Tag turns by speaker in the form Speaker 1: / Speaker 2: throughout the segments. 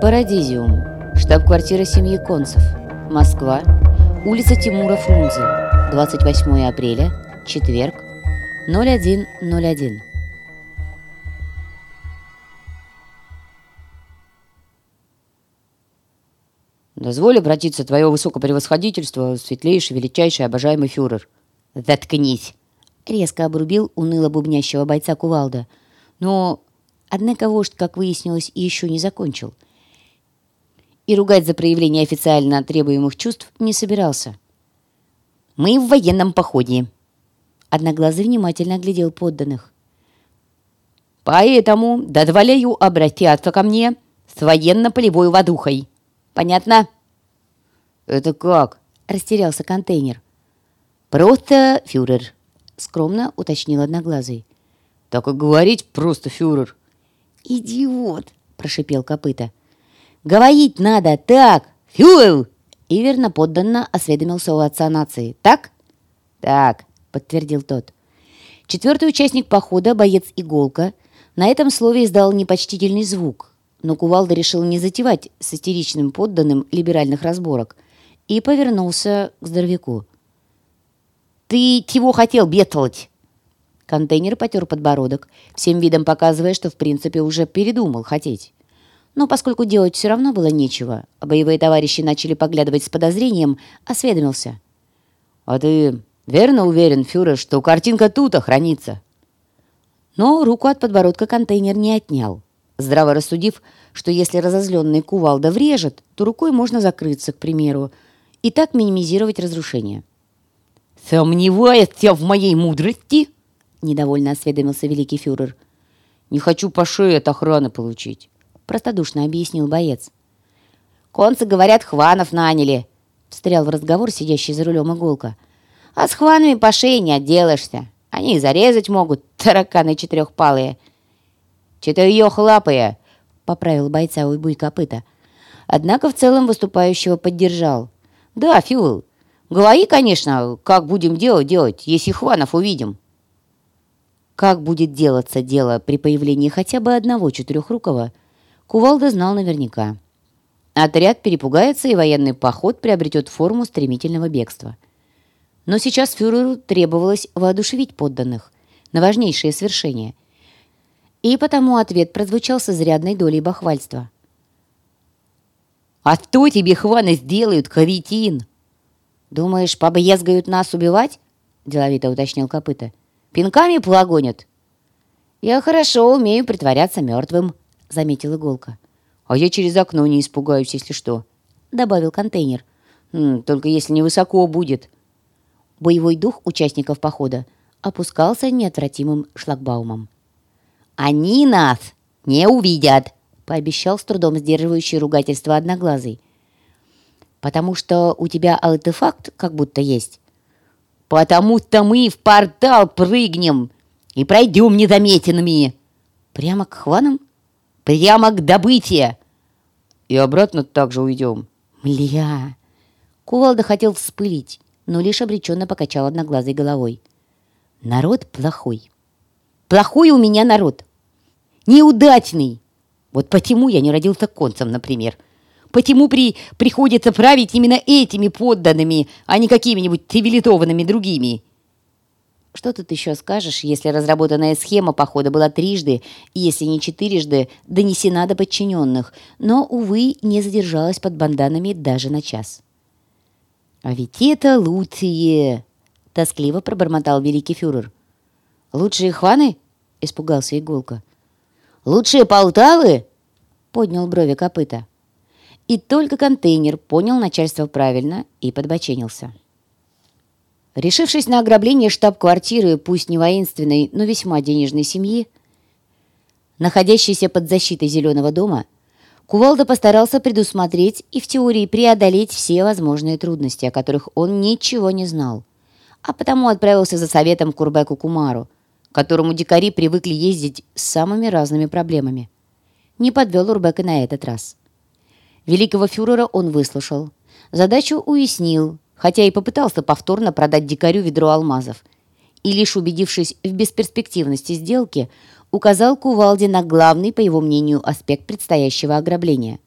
Speaker 1: Парадизиум. Штаб-квартира семьи Концев. Москва. Улица Тимура Фрунзе. 28 апреля. Четверг. 0101.
Speaker 2: «Дозволь обратиться, твое высокопревосходительство, светлейший, величайший, обожаемый фюрер».
Speaker 1: «Заткнись!» — резко обрубил уныло бубнящего бойца кувалда. Но, однако, вождь, как выяснилось, еще не закончил. И ругать за проявление официально требуемых чувств не собирался. «Мы в военном походе!» Одноглазый внимательно оглядел подданных.
Speaker 2: «Поэтому дозволяю обратиться ко мне с военно-полевой водухой!» Понятно?»
Speaker 1: «Это как?» — растерялся контейнер.
Speaker 2: «Просто фюрер», —
Speaker 1: скромно уточнил Одноглазый.
Speaker 2: «Так и говорить просто фюрер».
Speaker 1: «Идиот!» — прошипел копыта. «Говорить надо так! Фюрер!» И верно осведомился у отца нации. «Так?»
Speaker 2: «Так», —
Speaker 1: подтвердил тот. Четвертый участник похода, боец Иголка, на этом слове издал непочтительный звук, но Кувалда решил не затевать с истеричным подданным либеральных разборок и повернулся к здоровяку. «Ты чего хотел бедствовать?» Контейнер потер подбородок, всем видом показывая, что в принципе уже передумал хотеть. Но поскольку делать все равно было нечего, а боевые товарищи начали поглядывать с подозрением, осведомился.
Speaker 2: «А ты верно уверен, фюрер, что картинка тут хранится?»
Speaker 1: Но руку от подбородка контейнер не отнял здраво рассудив, что если разозленный кувалда врежет, то рукой можно закрыться, к примеру, и так минимизировать разрушение.
Speaker 2: «Сомневаешься в моей мудрости?»
Speaker 1: — недовольно осведомился великий фюрер.
Speaker 2: «Не хочу по шее от охраны получить», —
Speaker 1: простодушно объяснил боец. «Концы, говорят, хванов наняли», — встрял в разговор сидящий за рулем иголка. «А с хванами по шее не отделаешься. Они и зарезать могут, тараканы четырехпалые.
Speaker 2: «Четырехлапые!»
Speaker 1: — поправил бойца уйбуй копыта. Однако в целом выступающего поддержал. «Да, Фюл, говори, конечно, как будем дело делать, если Хванов увидим». Как будет делаться дело при появлении хотя бы одного четырехрукого, Кувалда знал наверняка. Отряд перепугается, и военный поход приобретет форму стремительного бегства. Но сейчас фюреру требовалось воодушевить подданных на важнейшее свершение — и потому ответ прозвучал с изрядной долей бахвальства.
Speaker 2: «А что тебе хваны сделают, кавитин?»
Speaker 1: «Думаешь, побрезгают нас убивать?» — деловито уточнил копыта. «Пинками плагонят?» «Я хорошо умею притворяться мертвым», — заметил Иголка.
Speaker 2: «А я через окно не испугаюсь, если что», —
Speaker 1: добавил контейнер.
Speaker 2: «Только если невысоко будет».
Speaker 1: Боевой дух участников похода опускался неотвратимым шлагбаумом.
Speaker 2: «Они нас не увидят», —
Speaker 1: пообещал с трудом сдерживающий ругательство одноглазый. «Потому что у тебя артефакт как будто есть».
Speaker 2: «Потому-то мы в портал прыгнем и пройдем незаметенными».
Speaker 1: «Прямо к хванам?»
Speaker 2: «Прямо к добытию». «И обратно также уйдем».
Speaker 1: «Мля!» Кувалда хотел вспылить, но лишь обреченно покачал одноглазой головой. «Народ плохой. Плохой у меня народ неудачный. Вот почему я не родился концем, например. Почему при, приходится править именно этими подданными, а не какими-нибудь цивилизованными другими? Что тут еще скажешь, если разработанная схема похода была трижды, если не четырежды, донесена до подчиненных, но, увы, не задержалась под банданами даже на час. «А ведь это лучшие!» — тоскливо пробормотал великий фюрер. «Лучшие хваны?» — испугался Иголка.
Speaker 2: Лучшие Полтавы?»
Speaker 1: — поднял брови копыта. И только контейнер понял начальство правильно и подбоченился. Решившись на ограбление штаб-квартиры, пусть не воинственной, но весьма денежной семьи, находящейся под защитой Зеленого дома, Кувалда постарался предусмотреть и в теории преодолеть все возможные трудности, о которых он ничего не знал, а потому отправился за советом к Курбеку Кумару – которому дикари привыкли ездить с самыми разными проблемами. Не подвел Урбек и на этот раз. Великого фюрера он выслушал. Задачу уяснил, хотя и попытался повторно продать дикарю ведро алмазов. И лишь убедившись в бесперспективности сделки, указал Кувалде на главный, по его мнению, аспект предстоящего ограбления.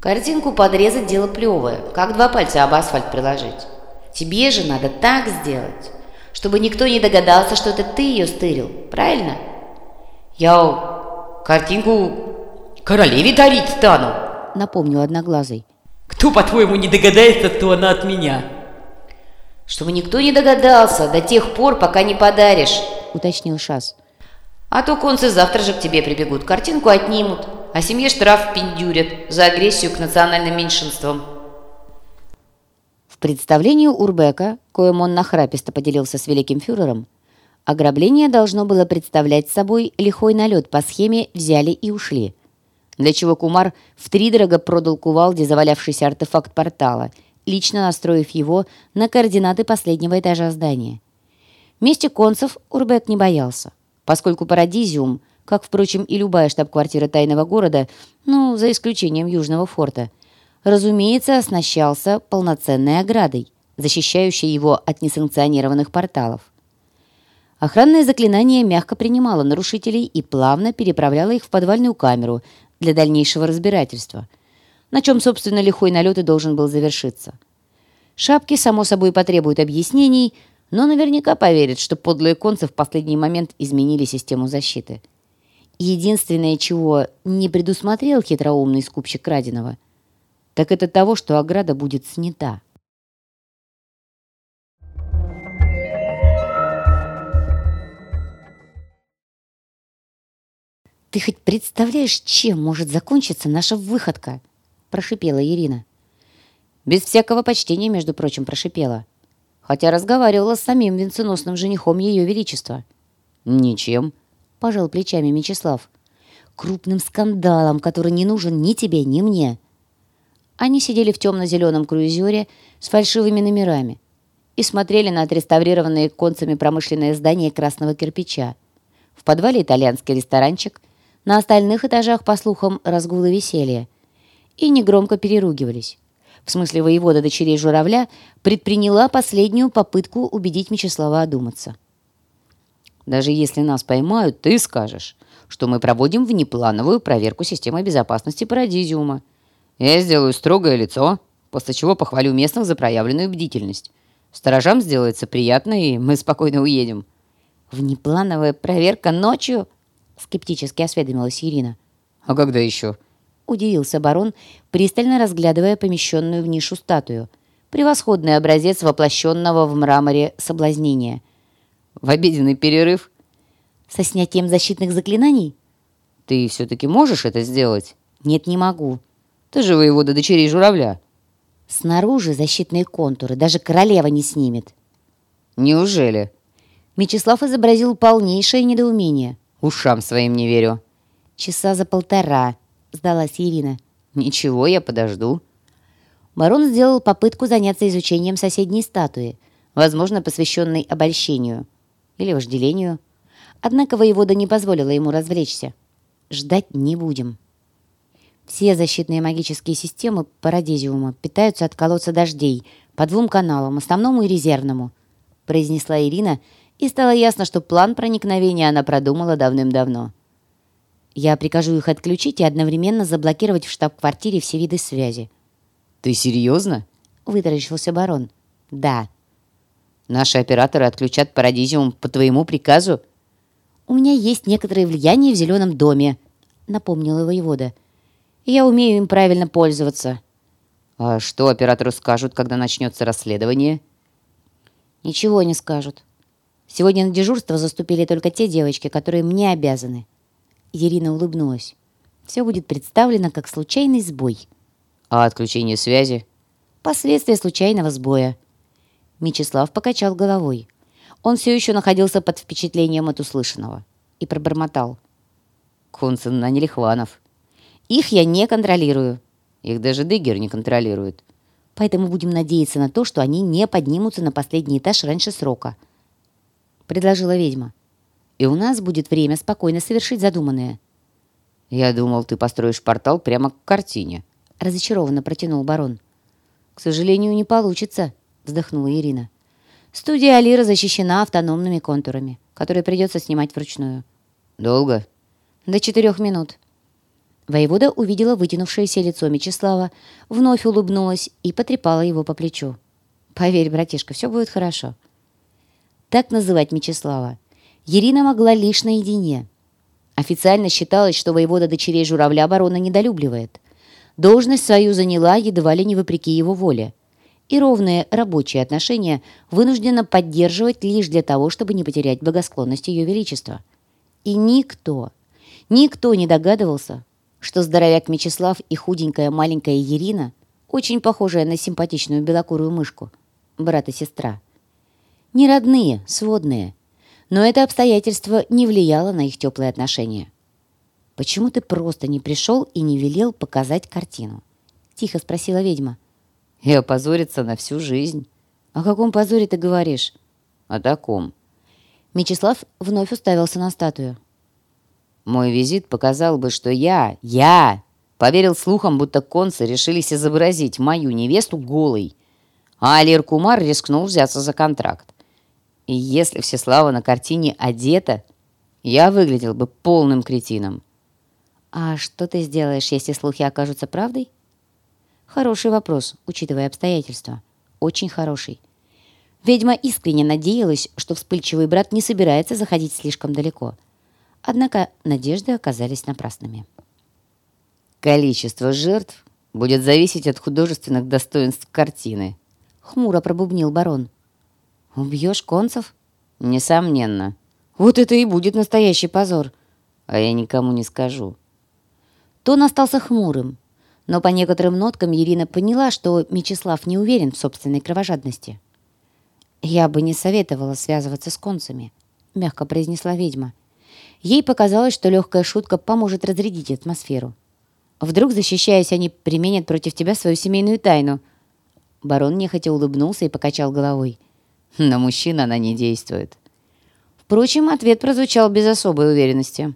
Speaker 1: Картинку подрезать дело плевое, как два пальца об асфальт приложить. Тебе же надо так сделать, чтобы никто не догадался, что это ты ее стырил, правильно?
Speaker 2: Я картинку королеве дарить стану,
Speaker 1: напомнил Одноглазый.
Speaker 2: Кто, по-твоему, не догадается, что она от меня?
Speaker 1: Чтобы никто не догадался до тех пор, пока не подаришь, уточнил Шас. А то концы завтра же к тебе прибегут, картинку отнимут, а семье штраф пиндюрят за агрессию к национальным меньшинствам. В представлении Урбека, коим он нахраписто поделился с великим фюрером, ограбление должно было представлять собой лихой налет по схеме «взяли и ушли», для чего Кумар втридорого продал кувалде завалявшийся артефакт портала, лично настроив его на координаты последнего этажа здания. Мести концев Урбек не боялся, поскольку Парадизиум, как, впрочем, и любая штаб-квартира тайного города, ну, за исключением Южного форта, разумеется, оснащался полноценной оградой, защищающей его от несанкционированных порталов. Охранное заклинание мягко принимало нарушителей и плавно переправляло их в подвальную камеру для дальнейшего разбирательства, на чем, собственно, лихой налет и должен был завершиться. Шапки, само собой, потребуют объяснений, но наверняка поверят, что подлые концы в последний момент изменили систему защиты. Единственное, чего не предусмотрел хитроумный скупщик краденого, так это того, что ограда будет снята. «Ты хоть представляешь, чем может закончиться наша выходка?» – прошипела Ирина. Без всякого почтения, между прочим, прошипела. Хотя разговаривала с самим венценосным женихом Ее Величества.
Speaker 2: «Ничем», –
Speaker 1: пожал плечами Мечислав. «Крупным скандалом, который не нужен ни тебе, ни мне». Они сидели в темно-зеленом круизере с фальшивыми номерами и смотрели на отреставрированные концами промышленное здание красного кирпича. В подвале итальянский ресторанчик – на остальных этажах, по слухам, разгулы веселья. И негромко переругивались. В смысле, воевода дочерей журавля предприняла последнюю попытку убедить Мечислава одуматься.
Speaker 2: «Даже если нас поймают, ты скажешь, что мы проводим внеплановую проверку системы безопасности Парадизиума. Я сделаю строгое лицо, после чего похвалю местных за проявленную бдительность. Сторожам сделается приятно, и мы спокойно уедем».
Speaker 1: «Внеплановая проверка ночью?» — скептически осведомилась Ирина.
Speaker 2: «А когда еще?»
Speaker 1: — удивился барон, пристально разглядывая помещенную в нишу статую. Превосходный образец воплощенного в мраморе соблазнения.
Speaker 2: «В обеденный перерыв?»
Speaker 1: «Со снятием защитных заклинаний?»
Speaker 2: «Ты все-таки можешь это сделать?»
Speaker 1: «Нет, не могу».
Speaker 2: «Ты же воевода дочерей журавля».
Speaker 1: «Снаружи защитные контуры, даже королева не снимет».
Speaker 2: «Неужели?»
Speaker 1: Мечислав изобразил полнейшее недоумение.
Speaker 2: Ушам своим не верю.
Speaker 1: Часа за полтора, сдалась Ирина.
Speaker 2: Ничего, я подожду.
Speaker 1: Барон сделал попытку заняться изучением соседней статуи, возможно, посвященной обольщению или вожделению. Однако воевода не позволила ему развлечься. Ждать не будем. Все защитные магические системы Парадизиума питаются от колодца дождей по двум каналам, основному и резервному, произнесла Ирина, и стало ясно, что план проникновения она продумала давным-давно. Я прикажу их отключить и одновременно заблокировать в штаб-квартире все виды связи.
Speaker 2: «Ты серьезно?»
Speaker 1: — вытаращился барон. «Да».
Speaker 2: «Наши операторы отключат парадизиум по твоему приказу?»
Speaker 1: «У меня есть некоторое влияние в зеленом доме», — напомнила воевода. «Я умею им правильно пользоваться».
Speaker 2: «А что оператору скажут, когда начнется расследование?»
Speaker 1: «Ничего не скажут. Сегодня на дежурство заступили только те девочки, которые мне обязаны». Ирина улыбнулась. «Все будет представлено как случайный сбой».
Speaker 2: «А отключение связи?»
Speaker 1: «Последствия случайного сбоя». Мечислав покачал головой. Он все еще находился под впечатлением от услышанного и пробормотал.
Speaker 2: «Концен наняли Хванов».
Speaker 1: «Их я не контролирую».
Speaker 2: «Их даже Дыгер не контролирует».
Speaker 1: «Поэтому будем надеяться на то, что они не поднимутся на последний этаж раньше срока». — предложила ведьма. «И у нас будет время спокойно совершить задуманное».
Speaker 2: «Я думал, ты построишь портал прямо к картине», —
Speaker 1: разочарованно протянул барон. «К сожалению, не получится», — вздохнула Ирина. «Студия Алира защищена автономными контурами, которые придется снимать вручную».
Speaker 2: «Долго?»
Speaker 1: «До четырех минут». Воевода увидела вытянувшееся лицо Мечислава, вновь улыбнулась и потрепала его по плечу. «Поверь, братишка, все будет хорошо». Так называть Мечислава Ирина могла лишь наедине. Официально считалось, что воевода дочерей журавля барона недолюбливает. Должность свою заняла едва ли не вопреки его воле. И ровные рабочие отношения вынуждена поддерживать лишь для того, чтобы не потерять благосклонность ее величества. И никто, никто не догадывался, что здоровяк Мечислав и худенькая маленькая Ирина, очень похожая на симпатичную белокурую мышку, брат и сестра. Не родные, сводные, но это обстоятельство не влияло на их теплые отношения. «Почему ты просто не пришел и не велел показать картину?» — тихо спросила ведьма.
Speaker 2: «И опозориться на всю жизнь».
Speaker 1: «О каком позоре ты говоришь?»
Speaker 2: «О таком».
Speaker 1: Мечислав вновь уставился на статую.
Speaker 2: Мой визит показал бы, что я, я, поверил слухам, будто концы решились изобразить мою невесту голой, а Алир Кумар рискнул взяться за контракт. И если Всеслава на картине одета, я выглядел бы полным кретином.
Speaker 1: «А что ты сделаешь, если слухи окажутся правдой?» Хороший вопрос, учитывая обстоятельства. Очень хороший. Ведьма искренне надеялась, что вспыльчивый брат не собирается заходить слишком далеко. Однако надежды оказались напрасными.
Speaker 2: «Количество жертв будет зависеть от художественных достоинств картины», —
Speaker 1: хмуро пробубнил барон. «Убьешь концев?»
Speaker 2: «Несомненно».
Speaker 1: «Вот это и будет настоящий позор».
Speaker 2: «А я никому не скажу».
Speaker 1: Тон остался хмурым, но по некоторым ноткам Ирина поняла, что Мечислав не уверен в собственной кровожадности. «Я бы не советовала связываться с концами», — мягко произнесла ведьма. Ей показалось, что легкая шутка поможет разрядить атмосферу. Вдруг, защищаясь, они применят против тебя свою семейную тайну. Барон нехотя улыбнулся и покачал головой.
Speaker 2: На мужчин она не действует.
Speaker 1: Впрочем, ответ прозвучал без особой уверенности.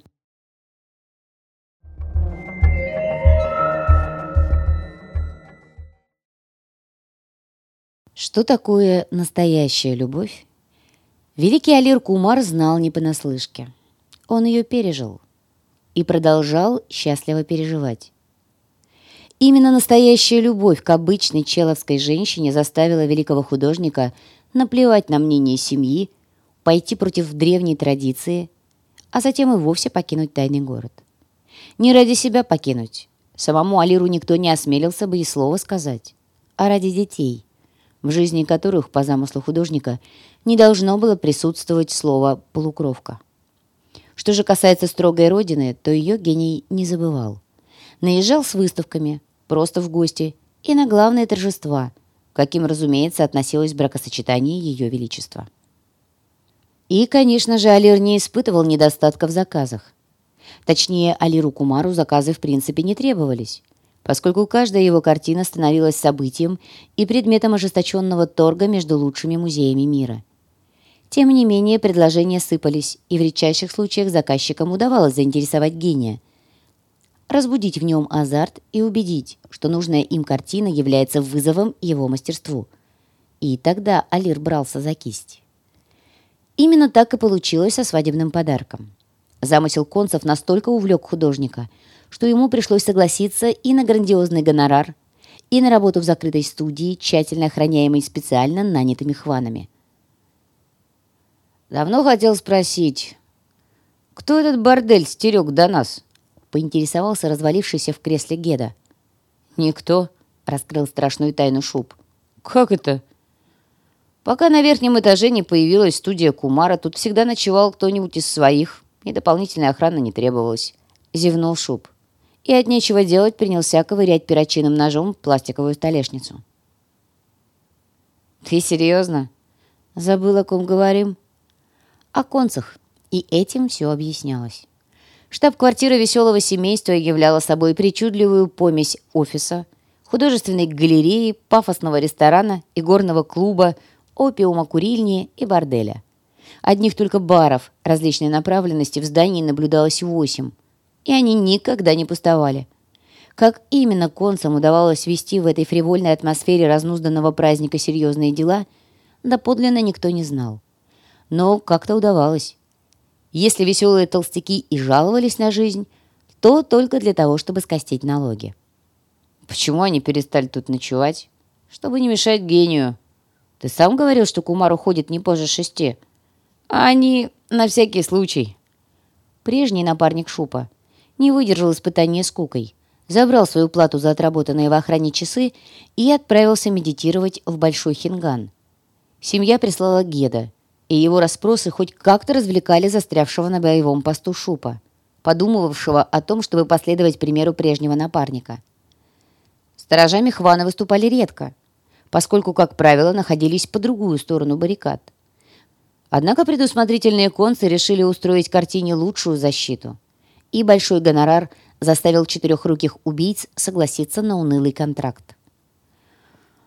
Speaker 1: Что такое настоящая любовь? Великий Алир Кумар знал не понаслышке. Он ее пережил и продолжал счастливо переживать. Именно настоящая любовь к обычной человской женщине заставила великого художника наплевать на мнение семьи, пойти против древней традиции, а затем и вовсе покинуть тайный город. Не ради себя покинуть. Самому Алиру никто не осмелился бы и слова сказать, а ради детей, в жизни которых, по замыслу художника, не должно было присутствовать слово «полукровка». Что же касается строгой родины, то ее гений не забывал. Наезжал с выставками, просто в гости, и на главные торжества, каким, разумеется, относилось бракосочетание Ее Величества. И, конечно же, Алир не испытывал недостатка в заказах. Точнее, Алиру Кумару заказы в принципе не требовались, поскольку каждая его картина становилась событием и предметом ожесточенного торга между лучшими музеями мира. Тем не менее, предложения сыпались, и в редчайших случаях заказчикам удавалось заинтересовать гения, разбудить в нем азарт и убедить, что нужная им картина является вызовом его мастерству. И тогда Алир брался за кисть. Именно так и получилось со свадебным подарком. Замысел концев настолько увлек художника, что ему пришлось согласиться и на грандиозный гонорар, и на работу в закрытой студии, тщательно охраняемой специально нанятыми хванами –
Speaker 2: Давно хотел спросить, кто этот бордель стерег до нас?»
Speaker 1: Поинтересовался развалившийся в кресле Геда.
Speaker 2: «Никто», — раскрыл страшную тайну Шуб. «Как это?» «Пока на верхнем этаже не появилась студия Кумара, тут всегда ночевал кто-нибудь из своих, и дополнительная охрана не требовалась», — зевнул Шуб. И от нечего делать принялся ковырять перочинным ножом пластиковую столешницу.
Speaker 1: «Ты серьезно? Забыл, о ком говорим?» о концах, и этим все объяснялось. Штаб-квартира веселого семейства являла собой причудливую помесь офиса, художественной галереи, пафосного ресторана, игорного клуба, опиума курильни и борделя. Одних только баров различной направленности в здании наблюдалось восемь, и они никогда не пустовали. Как именно концам удавалось вести в этой фривольной атмосфере разнузданного праздника серьезные дела, доподлинно никто не знал но как-то удавалось. Если веселые толстяки и жаловались на жизнь, то только для того, чтобы скостить налоги.
Speaker 2: Почему они перестали тут ночевать? Чтобы не мешать гению. Ты сам говорил, что Кумар уходит не позже шести. А они на всякий случай.
Speaker 1: Прежний напарник Шупа не выдержал испытания скукой, забрал свою плату за отработанные в охране часы и отправился медитировать в Большой Хинган. Семья прислала Геда, и его расспросы хоть как-то развлекали застрявшего на боевом посту Шупа, подумывавшего о том, чтобы последовать примеру прежнего напарника. Сторожами Хвана выступали редко, поскольку, как правило, находились по другую сторону баррикад. Однако предусмотрительные концы решили устроить картине лучшую защиту, и большой гонорар заставил четырехруких убийц согласиться на унылый контракт.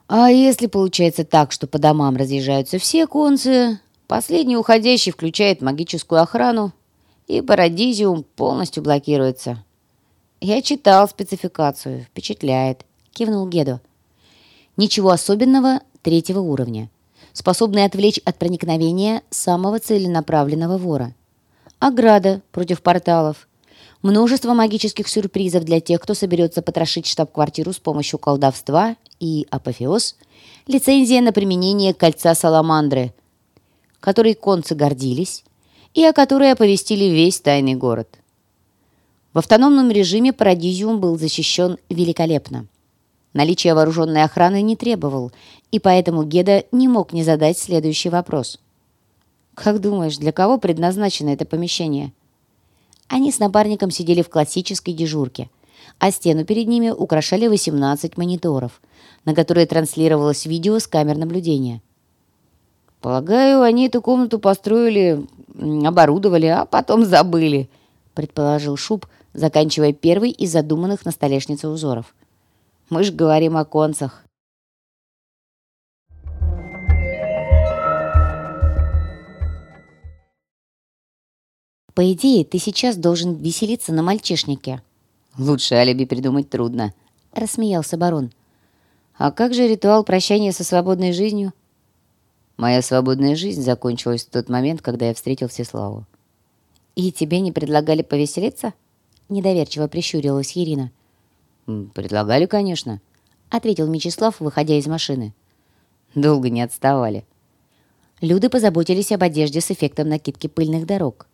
Speaker 1: А если получается так, что по домам разъезжаются все концы, последний уходящий включает магическую охрану, и парадизиум полностью блокируется. Я читал спецификацию, впечатляет, кивнул Гедо. Ничего особенного третьего уровня, способный отвлечь от проникновения самого целенаправленного вора. Ограда против порталов. Множество магических сюрпризов для тех, кто соберется потрошить штаб-квартиру с помощью колдовства и, апофеоз, лицензия на применение кольца Саламандры, которой концы гордились и о которой оповестили весь тайный город. В автономном режиме Парадизиум был защищен великолепно. Наличие вооруженной охраны не требовал, и поэтому Геда не мог не задать следующий вопрос. «Как думаешь, для кого предназначено это помещение?» Они с напарником сидели в классической дежурке, а стену перед ними украшали 18 мониторов, на которые транслировалось видео с камер наблюдения. «Полагаю, они эту комнату построили, оборудовали, а потом забыли», предположил Шуб, заканчивая первый из задуманных на столешнице узоров. Мы ж говорим о концах. По идее, ты сейчас должен веселиться на мальчишнике.
Speaker 2: Лучше алиби придумать трудно,
Speaker 1: рассмеялся барон. А как же ритуал прощания со свободной жизнью?
Speaker 2: Моя свободная жизнь закончилась в тот момент, когда я встретил Всеславу.
Speaker 1: И тебе не предлагали повеселиться? Недоверчиво прищурилась Ирина.
Speaker 2: «Предлагали, конечно», — ответил Мечислав, выходя из машины. Долго не отставали.
Speaker 1: Люди позаботились об одежде с эффектом накидки пыльных дорог.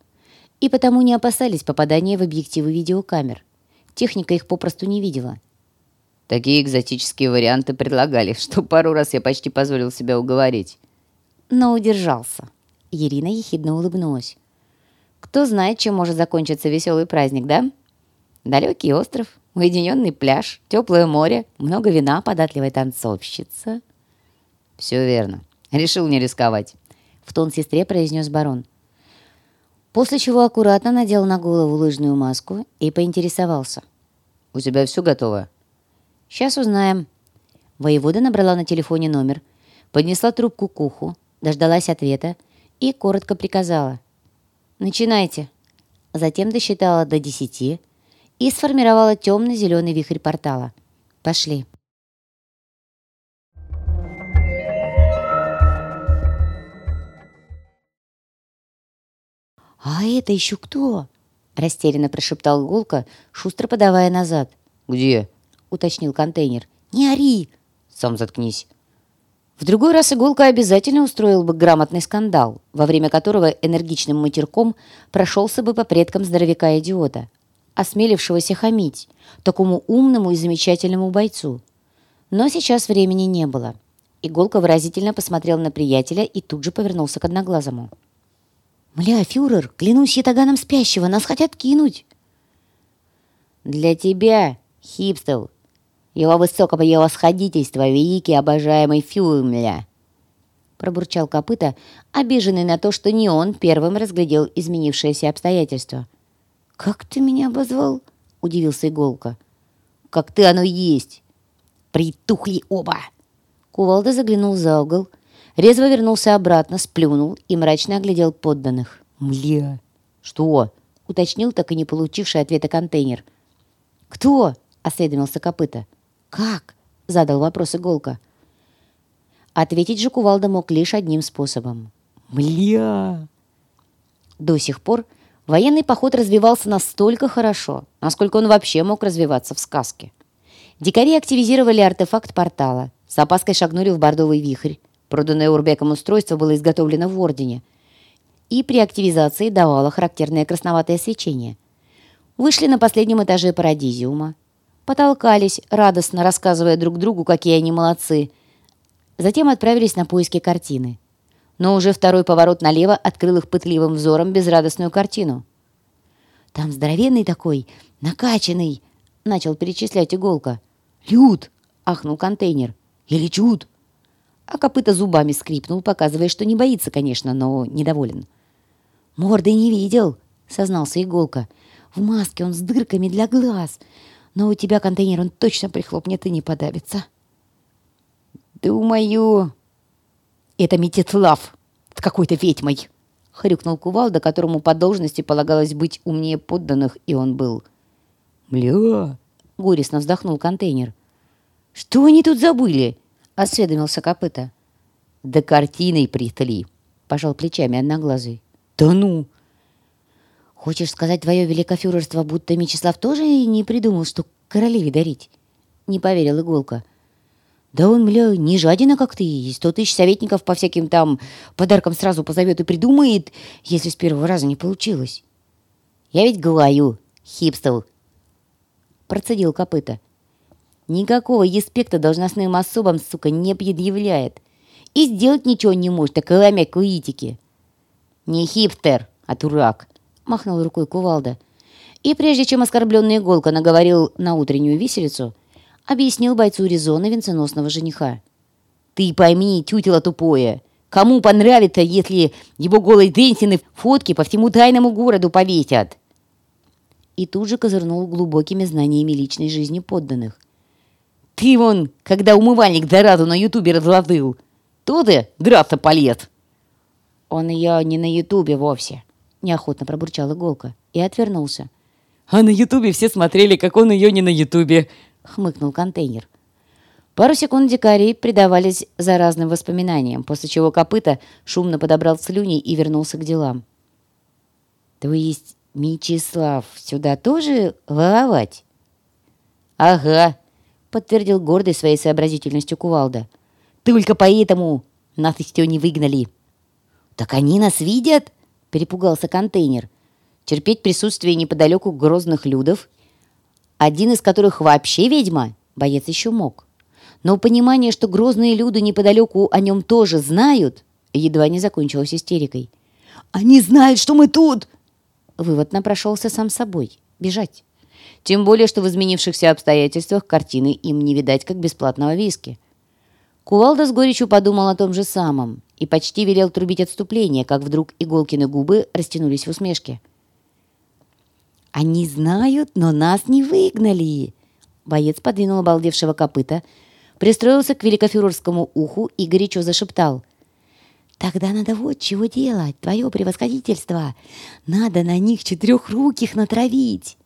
Speaker 1: И потому не опасались попадания в объективы видеокамер. Техника их попросту не видела.
Speaker 2: Такие экзотические варианты предлагали, что пару раз я почти позволил себя уговорить.
Speaker 1: Но удержался. Ирина ехидно улыбнулась. Кто знает, чем может закончиться веселый праздник, да? Далекий остров, Уединенный пляж, теплое море, много вина, податливая танцовщица.
Speaker 2: Все верно. Решил не рисковать.
Speaker 1: В тон сестре произнес барон. После чего аккуратно надел на голову лыжную маску и поинтересовался.
Speaker 2: «У тебя все готово?»
Speaker 1: «Сейчас узнаем». Воевода набрала на телефоне номер, поднесла трубку к уху, дождалась ответа и коротко приказала. «Начинайте». Затем досчитала до десяти, и сформировала темно-зеленый вихрь портала. Пошли. «А это еще кто?» — растерянно прошептал Гулка, шустро подавая назад.
Speaker 2: «Где?»
Speaker 1: — уточнил контейнер. «Не ори!»
Speaker 2: «Сам заткнись!»
Speaker 1: В другой раз Иголка обязательно устроил бы грамотный скандал, во время которого энергичным матерком прошелся бы по предкам здоровяка-идиота, осмелившегося хамить такому умному и замечательному бойцу. Но сейчас времени не было. Иголка выразительно посмотрел на приятеля и тут же повернулся к одноглазому. «Мля, фюрер, клянусь ятаганом спящего, нас хотят кинуть!» «Для тебя, хипстел, его высокого восходительства, великий обожаемый фюрмля!» пробурчал копыта, обиженный на то, что не он первым разглядел изменившиеся обстоятельства – «Как ты меня обозвал?» — удивился Иголка. «Как ты оно есть!» «Притухли оба!» Кувалда заглянул за угол, резво вернулся обратно, сплюнул и мрачно оглядел подданных. «Мля!» «Что?» — уточнил так и не получивший ответа контейнер. «Кто?» — осведомился копыта. «Как?» — задал вопрос Иголка. Ответить же Кувалда мог лишь одним способом. «Мля!» До сих пор Военный поход развивался настолько хорошо, насколько он вообще мог развиваться в сказке. Дикари активизировали артефакт портала, с опаской шагнули в бордовый вихрь. Проданное Урбеком устройство было изготовлено в Ордене и при активизации давало характерное красноватое свечение. Вышли на последнем этаже Парадизиума. Потолкались, радостно рассказывая друг другу, какие они молодцы. Затем отправились на поиски картины но уже второй поворот налево открыл их пытливым взором безрадостную картину. «Там здоровенный такой, накачанный!» — начал перечислять иголка. «Люд!» — ахнул контейнер. «Или чуд!» А копыта зубами скрипнул, показывая, что не боится, конечно, но недоволен. «Морды не видел!» — сознался иголка. «В маске он с дырками для глаз, но у тебя контейнер он точно прихлопнет и не подавится». «Думаю, «Это Метислав с какой-то ведьмой!» — хрюкнул кувалда, которому по должности полагалось быть умнее подданных, и он был. «Мля!» — горестно вздохнул контейнер. «Что они тут забыли?» — осведомился копыта. «Да картиной притли!» — пожал плечами одноглазый. «Да ну!» «Хочешь сказать, твое великофюрерство, будто Мечислав тоже не придумал, что королеве дарить?» — не поверил Иголка. — да он, мля, не жадина, как ты, и сто тысяч советников по всяким там подаркам сразу позовет и придумает, если с первого раза не получилось. Я ведь говорю, хипстов, процедил копыта. Никакого еспекта должностным особам, сука, не предъявляет. И сделать ничего не может, так ломя куитики. Не хипстер, а дурак, махнул рукой кувалда. И прежде чем оскорбленный иголка наговорил на утреннюю виселицу, объяснил бойцу резоны венценосного жениха. «Ты пойми, тютело тупое, кому понравится, если его голой Дэнсины фотки по всему тайному городу повесят?» И тут же козырнул глубокими знаниями личной жизни подданных. «Ты вон, когда умывальник заразу на ютубе разложил, то ты драться полез!» «Он ее не на ютубе вовсе», — неохотно пробурчал иголка и отвернулся.
Speaker 2: «А на ютубе все смотрели, как он ее не на ютубе»,
Speaker 1: хмыкнул контейнер. Пару секунд дикари предавались заразным воспоминаниям, после чего копыта шумно подобрал слюни и вернулся к делам. «То есть Мечислав сюда тоже воровать?» «Ага», — подтвердил гордый своей сообразительностью кувалда. «Только поэтому нас из не выгнали». «Так они нас видят?» — перепугался контейнер. Терпеть присутствие неподалеку грозных людов один из которых вообще ведьма, боец еще мог. Но понимание, что грозные люди неподалеку о нем тоже знают, едва не закончилось истерикой. «Они знают, что мы тут!» Вывод напрошелся сам собой. Бежать. Тем более, что в изменившихся обстоятельствах картины им не видать, как бесплатного виски. Кувалда с горечью подумал о том же самом и почти велел трубить отступление, как вдруг иголкины губы растянулись в усмешке. «Они знают, но нас не выгнали!» Боец подвинул обалдевшего копыта, пристроился к великофюрерскому уху и горячо зашептал. «Тогда надо вот чего делать, твое превосходительство! Надо на них четырехруких натравить!»